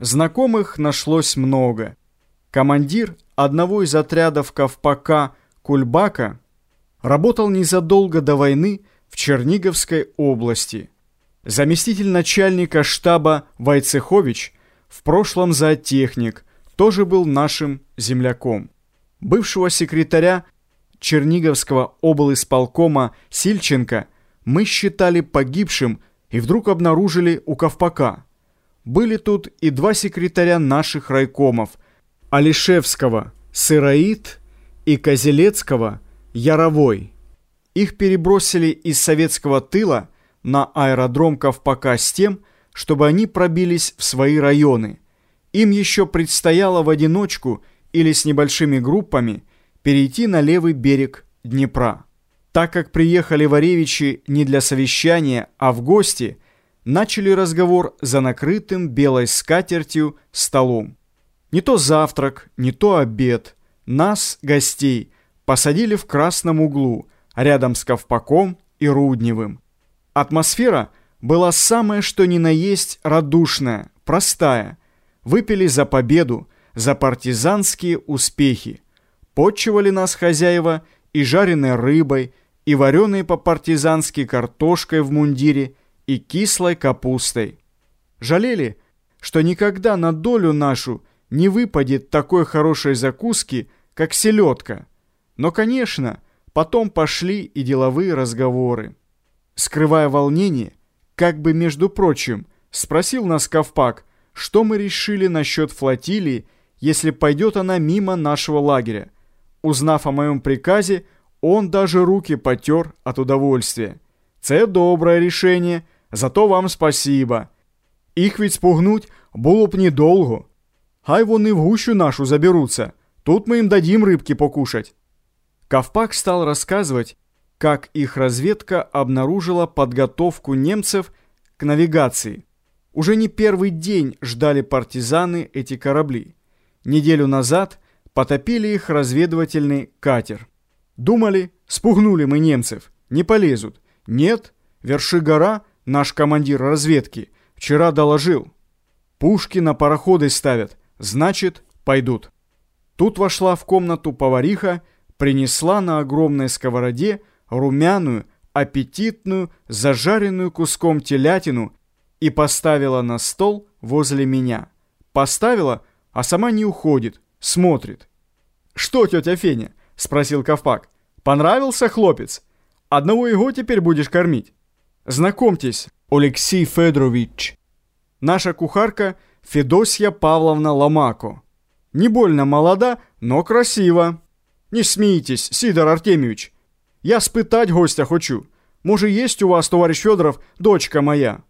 Знакомых нашлось много. Командир одного из отрядов Ковпака Кульбака работал незадолго до войны в Черниговской области. Заместитель начальника штаба Войцехович, в прошлом зоотехник, тоже был нашим земляком. Бывшего секретаря Черниговского облисполкома Сильченко мы считали погибшим и вдруг обнаружили у Ковпака. Были тут и два секретаря наших райкомов – Алишевского – Сыроид и Козелецкого – Яровой. Их перебросили из советского тыла на аэродром Ковпака с тем, чтобы они пробились в свои районы. Им еще предстояло в одиночку или с небольшими группами перейти на левый берег Днепра. Так как приехали Варевичи не для совещания, а в гости, начали разговор за накрытым белой скатертью столом. Не то завтрак, не то обед. Нас, гостей, посадили в красном углу, рядом с Ковпаком и Рудневым. Атмосфера была самая что ни на есть радушная, простая. Выпили за победу, за партизанские успехи. Подчивали нас хозяева и жареной рыбой, и вареной по-партизански картошкой в мундире, и кислой капустой. Жалели, что никогда на долю нашу не выпадет такой хорошей закуски, как селедка. Но, конечно, потом пошли и деловые разговоры. Скрывая волнение, как бы между прочим, спросил нас Ковпак, что мы решили насчет флотилии, если пойдет она мимо нашего лагеря. Узнав о моем приказе, он даже руки потер от удовольствия. «Це доброе решение, зато вам спасибо. Их ведь спугнуть було б недолго. Хай вони в гущу нашу заберутся, тут мы им дадим рыбки покушать». Ковпак стал рассказывать, как их разведка обнаружила подготовку немцев к навигации. Уже не первый день ждали партизаны эти корабли. Неделю назад потопили их разведывательный катер. Думали, спугнули мы немцев, не полезут. Нет, верши гора, наш командир разведки, вчера доложил. Пушки на пароходы ставят, значит, пойдут. Тут вошла в комнату повариха, принесла на огромной сковороде румяную, аппетитную, зажаренную куском телятину и поставила на стол возле меня. Поставила, а сама не уходит, смотрит. «Что, тетя Феня?» — спросил Ковпак. «Понравился хлопец? Одного его теперь будешь кормить?» «Знакомьтесь, Алексей Федорович. Наша кухарка Федосья Павловна Ломако. Не больно молода, но красиво. Не смейтесь, Сидор Артемьевич. Я спытать гостя хочу. Может, есть у вас, товарищ Федоров, дочка моя?»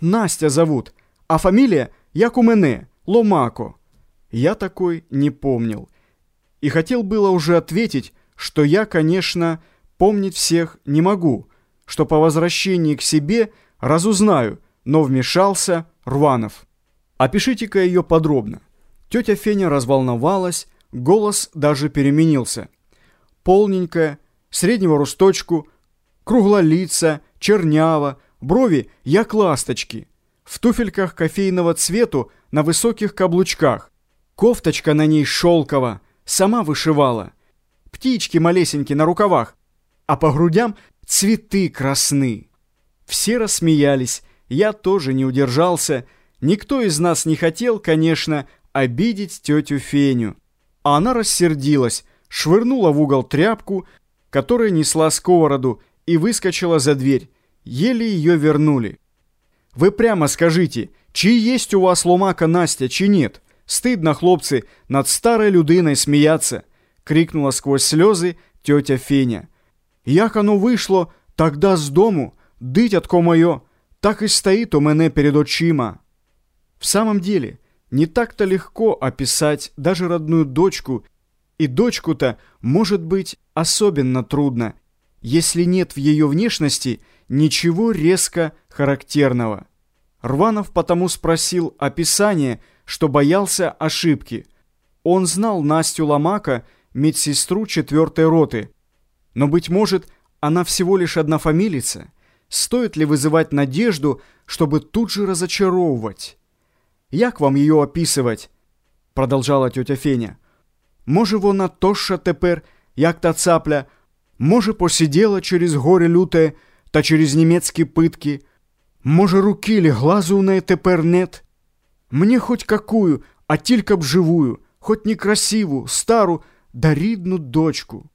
«Настя зовут, а фамилия, як у мене, Ломако». Я такой не помнил. И хотел было уже ответить, что я, конечно, помнить всех не могу, что по возвращении к себе разузнаю, но вмешался Рванов. Опишите-ка ее подробно. Тетя Феня разволновалась, голос даже переменился. Полненькая, среднего росточку, круглолица, чернява, брови як ласточки, в туфельках кофейного цвету на высоких каблучках, Кофточка на ней шелкова, сама вышивала. Птички малесенькие на рукавах, а по грудям цветы красны. Все рассмеялись, я тоже не удержался. Никто из нас не хотел, конечно, обидеть тетю Феню. А она рассердилась, швырнула в угол тряпку, которая несла сковороду, и выскочила за дверь. Еле ее вернули. Вы прямо скажите, чьи есть у вас ломака Настя, чи нет? Стидно, хлопці, над старою людиною сміяться, крикнула сквозь сльози тетя Феня. Як оно вийшло тогда з дому, дитятко моє, так и стоит у мене перед очима. В самом деле, не так-то легко описать даже родную дочку, и дочку-то, может быть, особенно трудно, если нет в ее внешности ничего резко характерного. Рванов потому спросил описание, что боялся ошибки. Он знал Настю Ломака, медсестру четвертой роты. Но, быть может, она всего лишь однофамилица? Стоит ли вызывать надежду, чтобы тут же разочаровывать? Як вам її описувати? продовжала тьотя Феня. Може, вона тоща тепер, як та цапля, може, посиділа через горе люте та через німецькі питки, може, руки ли глазу у неї тепер нет? Мне хоть какую, а тільки б живую, хоть некрасиву, стару, да рідну дочку.